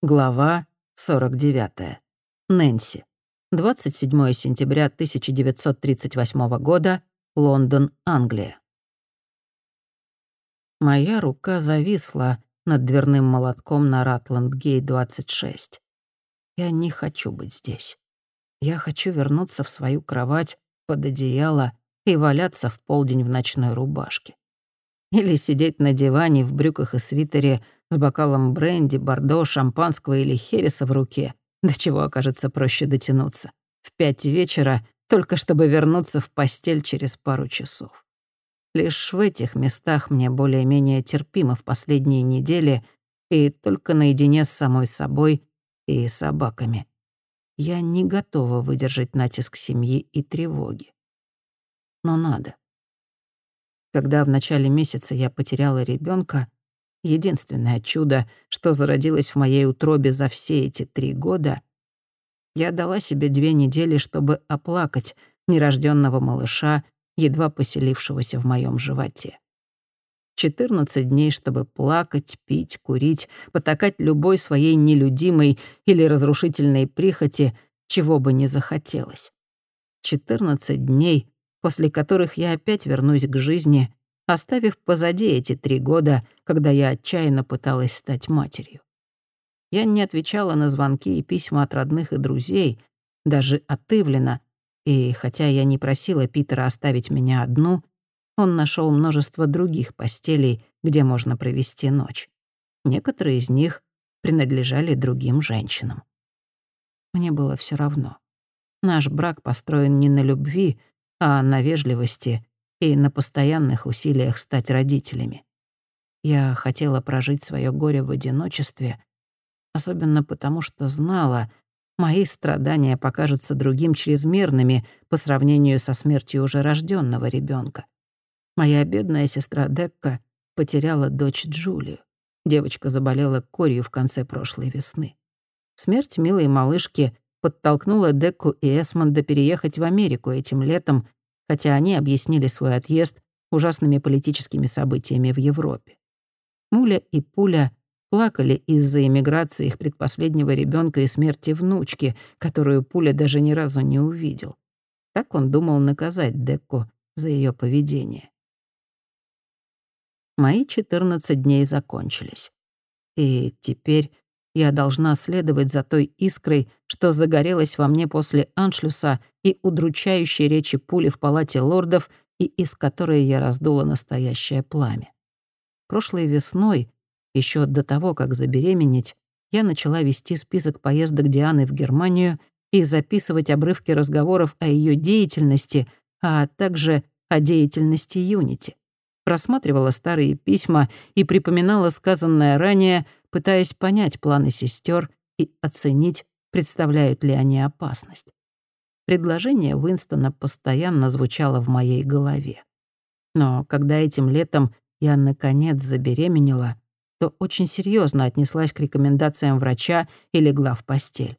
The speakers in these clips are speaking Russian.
Глава 49. Нэнси. 27 сентября 1938 года. Лондон, Англия. Моя рука зависла над дверным молотком на Ратланд-Гей 26. Я не хочу быть здесь. Я хочу вернуться в свою кровать под одеяло и валяться в полдень в ночной рубашке. Или сидеть на диване в брюках и свитере с бокалом бренди, бордо, шампанского или хереса в руке, до чего окажется проще дотянуться. В пять вечера, только чтобы вернуться в постель через пару часов. Лишь в этих местах мне более-менее терпимо в последние недели и только наедине с самой собой и собаками. Я не готова выдержать натиск семьи и тревоги. Но надо. Когда в начале месяца я потеряла ребенка, единственное чудо, что зародилось в моей утробе за все эти три года, я дала себе две недели, чтобы оплакать нерожденного малыша, едва поселившегося в моем животе. 14 дней, чтобы плакать, пить, курить, потакать любой своей нелюдимой или разрушительной прихоти, чего бы ни захотелось. 14 дней, после которых я опять вернусь к жизни, оставив позади эти три года, когда я отчаянно пыталась стать матерью. Я не отвечала на звонки и письма от родных и друзей, даже от Ивлина, и хотя я не просила Питера оставить меня одну, он нашел множество других постелей, где можно провести ночь. Некоторые из них принадлежали другим женщинам. Мне было все равно. Наш брак построен не на любви, а на вежливости и на постоянных усилиях стать родителями. Я хотела прожить свое горе в одиночестве, особенно потому, что знала, мои страдания покажутся другим чрезмерными по сравнению со смертью уже рожденного ребенка. Моя бедная сестра Декка потеряла дочь Джулию. Девочка заболела корью в конце прошлой весны. Смерть милой малышки подтолкнула Декку и Эсмонда переехать в Америку этим летом, хотя они объяснили свой отъезд ужасными политическими событиями в Европе. Муля и Пуля плакали из-за эмиграции их предпоследнего ребенка и смерти внучки, которую Пуля даже ни разу не увидел. Так он думал наказать Декку за ее поведение. Мои 14 дней закончились. И теперь я должна следовать за той искрой, что загорелась во мне после аншлюса и удручающей речи пули в палате лордов и из которой я раздула настоящее пламя. Прошлой весной, еще до того, как забеременеть, я начала вести список поездок Дианы в Германию и записывать обрывки разговоров о ее деятельности, а также о деятельности Юнити. Просматривала старые письма и припоминала сказанное ранее — пытаясь понять планы сестер и оценить, представляют ли они опасность. Предложение Уинстона постоянно звучало в моей голове. Но когда этим летом я, наконец, забеременела, то очень серьезно отнеслась к рекомендациям врача и легла в постель.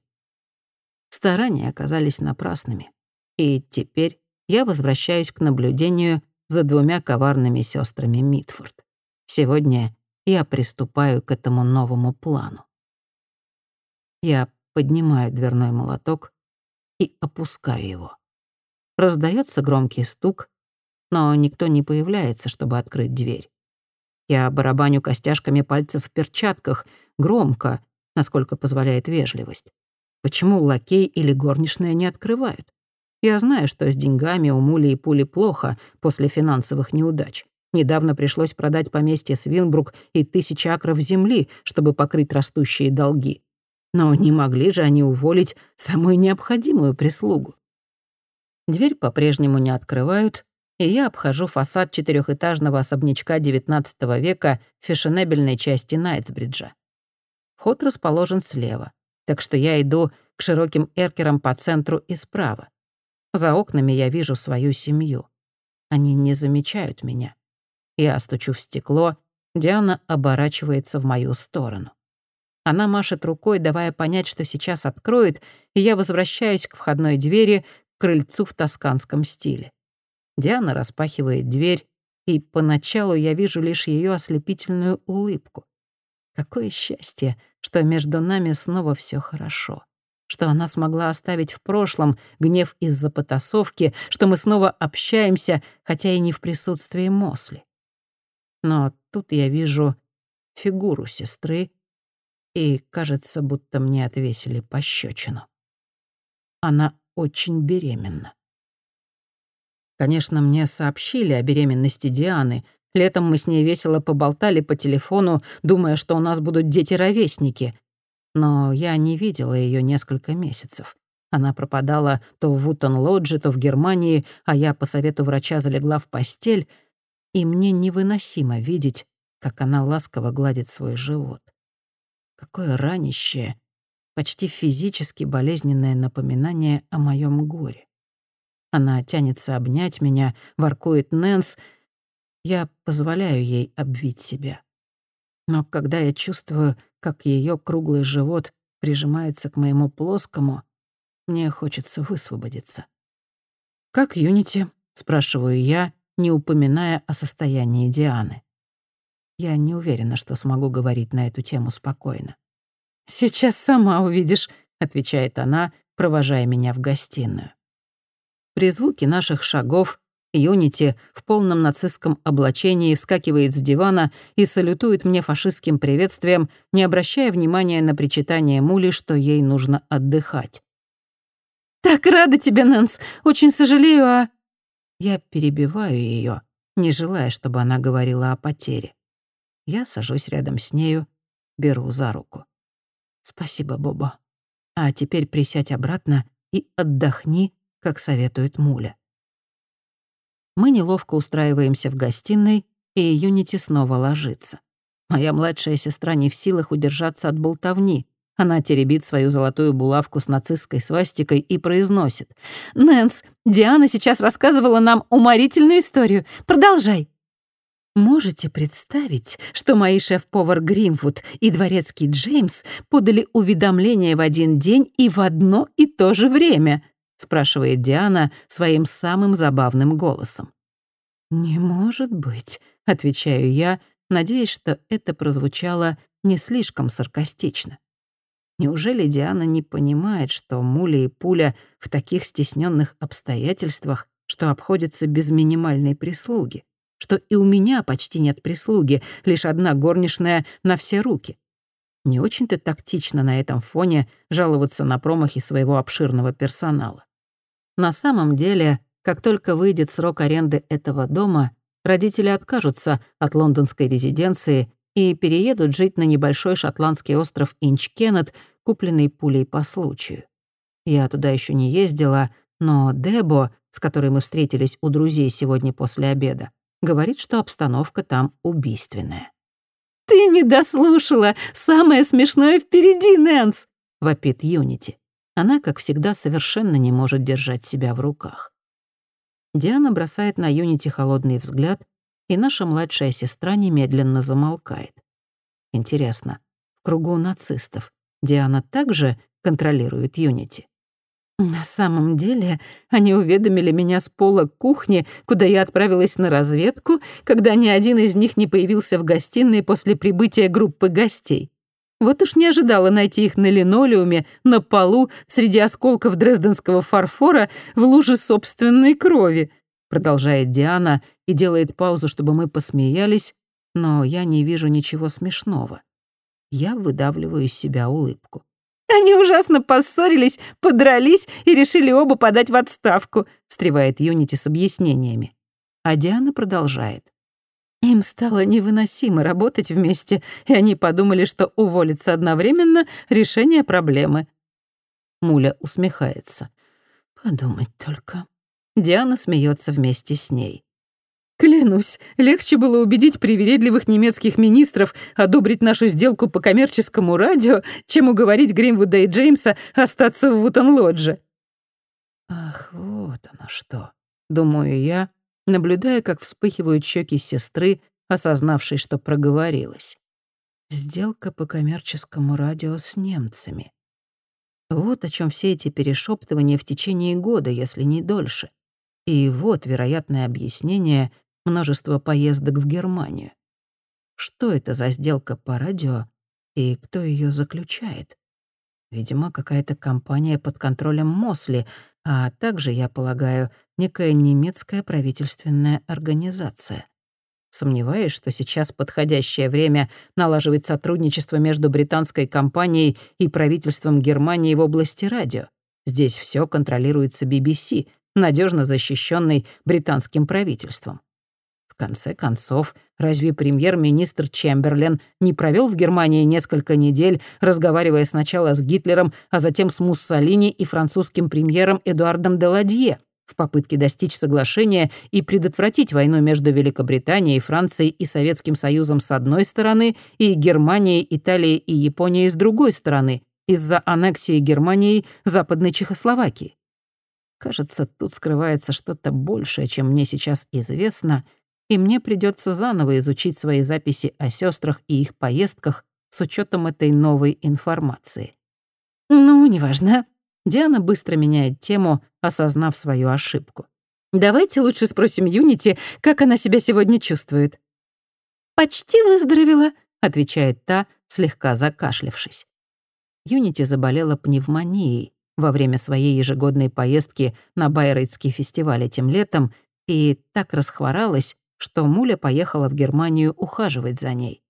Старания оказались напрасными. И теперь я возвращаюсь к наблюдению за двумя коварными сестрами Митфорд. Сегодня я приступаю к этому новому плану. Я поднимаю дверной молоток и опускаю его. Раздается громкий стук, но никто не появляется, чтобы открыть дверь. Я барабаню костяшками пальцев в перчатках, громко, насколько позволяет вежливость. Почему лакей или горничная не открывают? Я знаю, что с деньгами у Мули и Пули плохо после финансовых неудач. Недавно пришлось продать поместье Свинбрук и тысячи акров земли, чтобы покрыть растущие долги. Но не могли же они уволить самую необходимую прислугу. Дверь по-прежнему не открывают, и я обхожу фасад четырехэтажного особнячка XIX века в фешенебельной части Найтсбриджа. Вход расположен слева, так что я иду к широким эркерам по центру и справа. За окнами я вижу свою семью. Они не замечают меня. Я стучу в стекло, Диана оборачивается в мою сторону. Она машет рукой, давая понять, что сейчас откроет, и я возвращаюсь к входной двери, к крыльцу в тосканском стиле. Диана распахивает дверь, и поначалу я вижу лишь ее ослепительную улыбку. Какое счастье, что между нами снова все хорошо. Что она смогла оставить в прошлом гнев из-за потасовки, что мы снова общаемся, хотя и не в присутствии Мосли. Но тут я вижу фигуру сестры, и кажется, будто мне отвесили пощечину. Она очень беременна. Конечно, мне сообщили о беременности Дианы. Летом мы с ней весело поболтали по телефону, думая, что у нас будут дети-ровесники. Но я не видела ее несколько месяцев. Она пропадала то в Вутон-Лодже, то в Германии, а я по совету врача залегла в постель, и мне невыносимо видеть, как она ласково гладит свой живот. Какое ранящее, почти физически болезненное напоминание о моем горе. Она тянется обнять меня, воркует Нэнс. Я позволяю ей обвить себя. Но когда я чувствую, как ее круглый живот прижимается к моему плоскому, мне хочется высвободиться. «Как Юнити?» — спрашиваю я, не упоминая о состоянии Дианы. Я не уверена, что смогу говорить на эту тему спокойно. «Сейчас сама увидишь», — отвечает она, провожая меня в гостиную. При звуке наших шагов Юнити в полном нацистском облачении вскакивает с дивана и салютует мне фашистским приветствием, не обращая внимания на причитание Мули, что ей нужно отдыхать. «Так рада тебе, Нэнс! Очень сожалею, а...» Я перебиваю ее, не желая, чтобы она говорила о потере. Я сажусь рядом с нею, беру за руку. «Спасибо, Боба. А теперь присядь обратно и отдохни как советует Муля. Мы неловко устраиваемся в гостиной, и Юнити снова ложится. Моя младшая сестра не в силах удержаться от болтовни. Она теребит свою золотую булавку с нацистской свастикой и произносит. «Нэнс, Диана сейчас рассказывала нам уморительную историю. Продолжай». Можете представить, что мои шеф-повар Гримвуд и дворецкий Джеймс подали уведомление в один день и в одно и то же время? спрашивает Диана своим самым забавным голосом. «Не может быть», — отвечаю я, надеясь, что это прозвучало не слишком саркастично. Неужели Диана не понимает, что Муля и Пуля в таких стесненных обстоятельствах, что обходятся без минимальной прислуги, что и у меня почти нет прислуги, лишь одна горничная на все руки? Не очень-то тактично на этом фоне жаловаться на промахи своего обширного персонала. На самом деле, как только выйдет срок аренды этого дома, родители откажутся от лондонской резиденции и переедут жить на небольшой шотландский остров Инчкеннет, купленный пулей по случаю. Я туда еще не ездила, но Дебо, с которой мы встретились у друзей сегодня после обеда, говорит, что обстановка там убийственная. «Ты не дослушала! Самое смешное впереди, Нэнс!» — вопит Юнити. Она, как всегда, совершенно не может держать себя в руках. Диана бросает на Юнити холодный взгляд, и наша младшая сестра немедленно замолкает. Интересно, в кругу нацистов Диана также контролирует Юнити? На самом деле, они уведомили меня с пола кухни, куда я отправилась на разведку, когда ни один из них не появился в гостиной после прибытия группы гостей. Вот уж не ожидала найти их на линолеуме, на полу, среди осколков дрезденского фарфора, в луже собственной крови. Продолжает Диана и делает паузу, чтобы мы посмеялись, но я не вижу ничего смешного. Я выдавливаю из себя улыбку. «Они ужасно поссорились, подрались и решили оба подать в отставку», встревает Юнити с объяснениями. А Диана продолжает. Им стало невыносимо работать вместе, и они подумали, что уволиться одновременно — решение проблемы. Муля усмехается. «Подумать только». Диана смеется вместе с ней. Клянусь, легче было убедить привередливых немецких министров одобрить нашу сделку по коммерческому радио, чем уговорить Гримвуда и Джеймса остаться в Вутон-Лодже. Ах, вот оно что, думаю я, наблюдая, как вспыхивают щеки сестры, осознавшей, что проговорилась. Сделка по коммерческому радио с немцами. Вот о чем все эти перешептывания в течение года, если не дольше. И вот вероятное объяснение множества поездок в Германию. Что это за сделка по радио И кто ее заключает? Видимо, какая-то компания под контролем Мосли, а также, я полагаю, некая немецкая правительственная организация. Сомневаюсь, что сейчас подходящее время налаживать сотрудничество между британской компанией и правительством Германии в области радио. Здесь все контролируется BBC, надежно защищенной британским правительством. Конце концов, разве премьер-министр Чемберлен не провел в Германии несколько недель, разговаривая сначала с Гитлером, а затем с Муссолини и французским премьером Эдуардом Деладье? в попытке достичь соглашения и предотвратить войну между Великобританией, Францией и Советским Союзом с одной стороны и Германией, Италией и Японией с другой стороны из-за аннексии Германией Западной Чехословакии. Кажется, тут скрывается что-то большее, чем мне сейчас известно, и мне придется заново изучить свои записи о сестрах и их поездках с учетом этой новой информации. «Ну, неважно», Диана быстро меняет тему, осознав свою ошибку. «Давайте лучше спросим Юнити, как она себя сегодня чувствует». «Почти выздоровела», — отвечает та, слегка закашлявшись. Юнити заболела пневмонией во время своей ежегодной поездки на Байрейтский фестиваль этим летом и так расхворалась, что Муля поехала в Германию ухаживать за ней.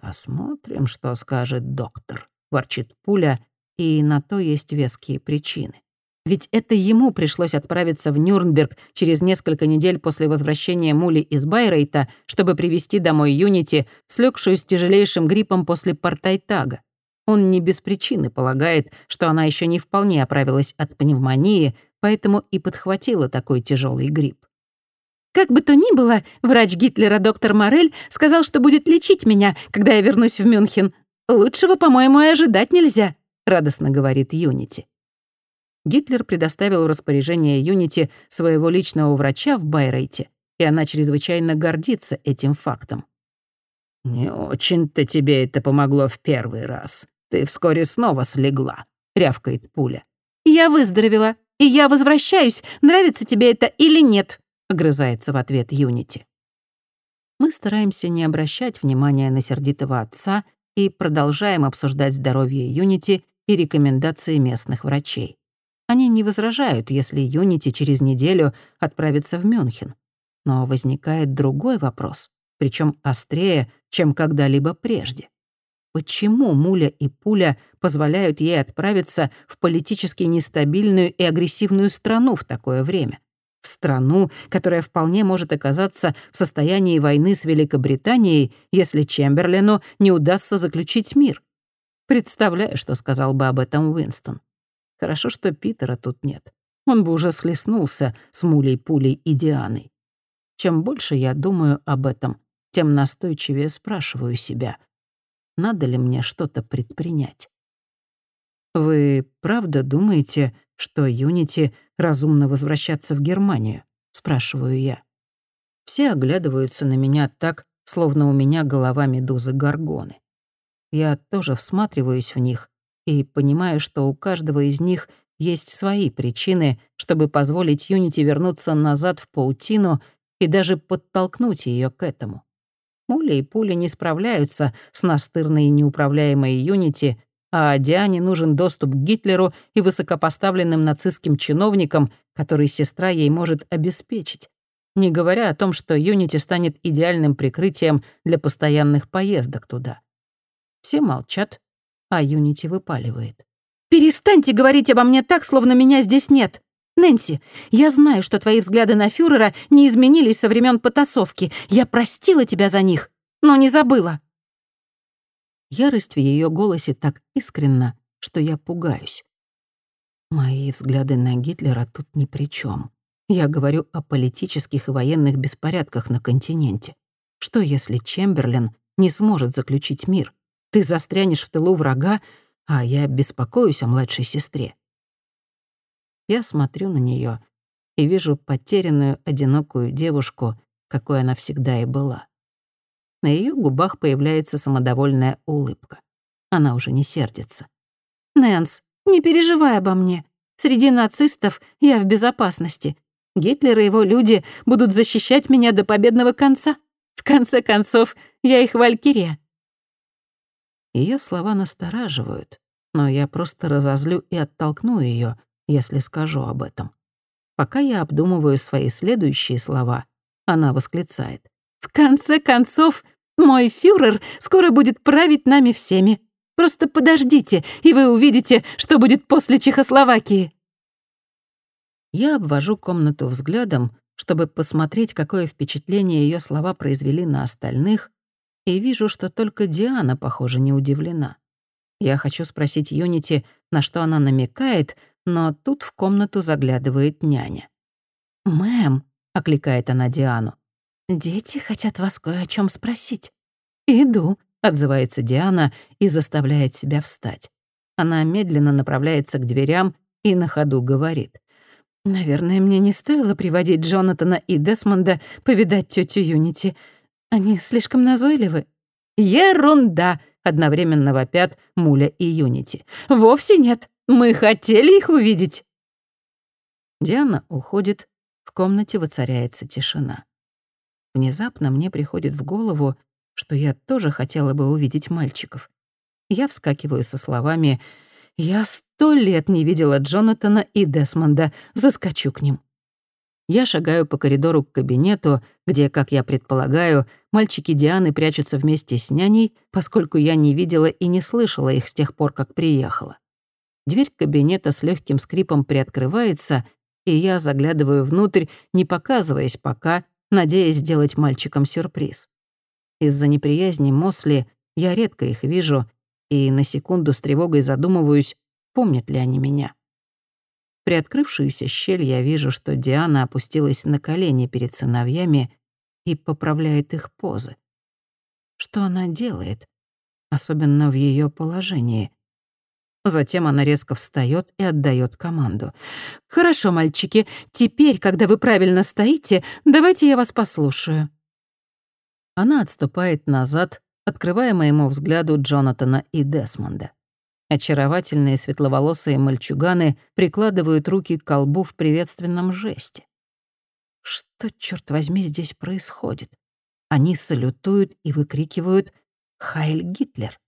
«Посмотрим, что скажет доктор», — ворчит Пуля и на то есть веские причины. Ведь это ему пришлось отправиться в Нюрнберг через несколько недель после возвращения Мули из Байрейта, чтобы привести домой Юнити, слегшую с тяжелейшим гриппом после Портайтага. Он не без причины полагает, что она еще не вполне оправилась от пневмонии, поэтому и подхватила такой тяжелый грипп. «Как бы то ни было, врач Гитлера доктор Морель сказал, что будет лечить меня, когда я вернусь в Мюнхен. Лучшего, по-моему, и ожидать нельзя», радостно говорит Юнити. Гитлер предоставил распоряжение Юнити своего личного врача в Байрейте, и она чрезвычайно гордится этим фактом. «Не очень-то тебе это помогло в первый раз. Ты вскоре снова слегла», — рявкает пуля. «Я выздоровела, и я возвращаюсь, нравится тебе это или нет», — огрызается в ответ Юнити. Мы стараемся не обращать внимания на сердитого отца и продолжаем обсуждать здоровье Юнити и рекомендации местных врачей. Они не возражают, если Юнити через неделю отправится в Мюнхен. Но возникает другой вопрос, причем острее, чем когда-либо прежде. Почему Муля и Пуля позволяют ей отправиться в политически нестабильную и агрессивную страну в такое время? В страну, которая вполне может оказаться в состоянии войны с Великобританией, если Чемберлену не удастся заключить мир. Представляю, что сказал бы об этом Уинстон. Хорошо, что Питера тут нет. Он бы уже схлестнулся с Мулей, Пулей и Дианой. Чем больше я думаю об этом, тем настойчивее спрашиваю себя, надо ли мне что-то предпринять. «Вы правда думаете, что Юнити разумно возвращаться в Германию?» — спрашиваю я. Все оглядываются на меня так, словно у меня голова медузы Гаргоны. Я тоже всматриваюсь в них и понимаю, что у каждого из них есть свои причины, чтобы позволить Юнити вернуться назад в паутину и даже подтолкнуть ее к этому. Муля и Пуля не справляются с настырной и неуправляемой Юнити, а Диане нужен доступ к Гитлеру и высокопоставленным нацистским чиновникам, который сестра ей может обеспечить. Не говоря о том, что Юнити станет идеальным прикрытием для постоянных поездок туда. Все молчат, а Юнити выпаливает. «Перестаньте говорить обо мне так, словно меня здесь нет. Нэнси, я знаю, что твои взгляды на фюрера не изменились со времен потасовки. Я простила тебя за них, но не забыла». Ярость в ее голосе так искренна, что я пугаюсь. Мои взгляды на Гитлера тут ни при чем. Я говорю о политических и военных беспорядках на континенте. Что если Чемберлен не сможет заключить мир? Ты застрянешь в тылу врага, а я беспокоюсь о младшей сестре. Я смотрю на нее и вижу потерянную, одинокую девушку, какой она всегда и была. На ее губах появляется самодовольная улыбка. Она уже не сердится. «Нэнс, не переживай обо мне. Среди нацистов я в безопасности. Гитлер и его люди будут защищать меня до победного конца. В конце концов, я их валькирия. Ее слова настораживают, но я просто разозлю и оттолкну ее, если скажу об этом. Пока я обдумываю свои следующие слова, она восклицает. «В конце концов, мой фюрер скоро будет править нами всеми. Просто подождите, и вы увидите, что будет после Чехословакии». Я обвожу комнату взглядом, чтобы посмотреть, какое впечатление ее слова произвели на остальных, и вижу, что только Диана, похоже, не удивлена. Я хочу спросить Юнити, на что она намекает, но тут в комнату заглядывает няня. «Мэм», — окликает она Диану, — «дети хотят вас кое о чем спросить». «Иду», — отзывается Диана и заставляет себя встать. Она медленно направляется к дверям и на ходу говорит. «Наверное, мне не стоило приводить Джонатана и Десмонда повидать тетю Юнити. Они слишком назойливы». «Ерунда!» — одновременно вопят Муля и Юнити. «Вовсе нет. Мы хотели их увидеть». Диана уходит, в комнате воцаряется тишина. Внезапно мне приходит в голову, что я тоже хотела бы увидеть мальчиков. Я вскакиваю со словами «Я сто лет не видела Джонатана и Десмонда, заскочу к ним». Я шагаю по коридору к кабинету, где, как я предполагаю, мальчики Дианы прячутся вместе с няней, поскольку я не видела и не слышала их с тех пор, как приехала. Дверь кабинета с легким скрипом приоткрывается, и я заглядываю внутрь, не показываясь пока, надеясь сделать мальчикам сюрприз. Из-за неприязни Мосли я редко их вижу, и на секунду с тревогой задумываюсь, помнят ли они меня. При открывшуюся щель я вижу, что Диана опустилась на колени перед сыновьями и поправляет их позы. Что она делает, особенно в ее положении? Затем она резко встает и отдает команду. «Хорошо, мальчики, теперь, когда вы правильно стоите, давайте я вас послушаю». Она отступает назад, открывая моему взгляду Джонатана и Десмонда. Очаровательные светловолосые мальчуганы прикладывают руки к колбу в приветственном жесте. Что, черт возьми, здесь происходит? Они салютуют и выкрикивают «Хайль Гитлер!».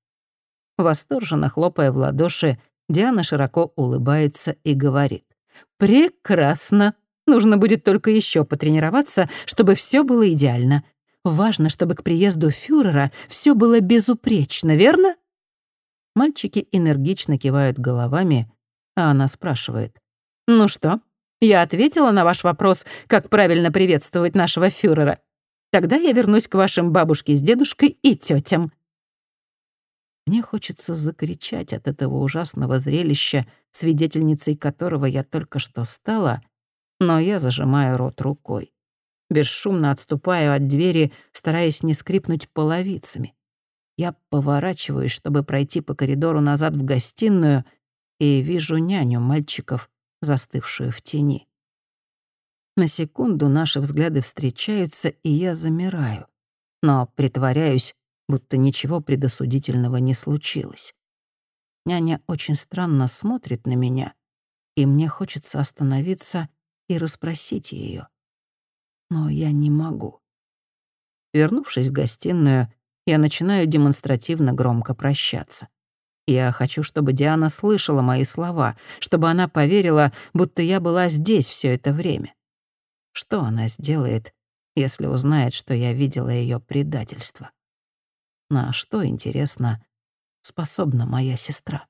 Восторженно хлопая в ладоши, Диана широко улыбается и говорит «Прекрасно! Нужно будет только еще потренироваться, чтобы все было идеально. Важно, чтобы к приезду фюрера все было безупречно, верно?» Мальчики энергично кивают головами, а она спрашивает. «Ну что, я ответила на ваш вопрос, как правильно приветствовать нашего фюрера. Тогда я вернусь к вашим бабушке с дедушкой и тетям. Мне хочется закричать от этого ужасного зрелища, свидетельницей которого я только что стала, но я зажимаю рот рукой. Бесшумно отступаю от двери, стараясь не скрипнуть половицами. Я поворачиваюсь, чтобы пройти по коридору назад в гостиную, и вижу няню мальчиков, застывшую в тени. На секунду наши взгляды встречаются, и я замираю, но притворяюсь, будто ничего предосудительного не случилось. Няня очень странно смотрит на меня, и мне хочется остановиться и расспросить ее. Но я не могу. Вернувшись в гостиную, я начинаю демонстративно громко прощаться. Я хочу, чтобы Диана слышала мои слова, чтобы она поверила, будто я была здесь все это время. Что она сделает, если узнает, что я видела ее предательство? На что, интересно, способна моя сестра?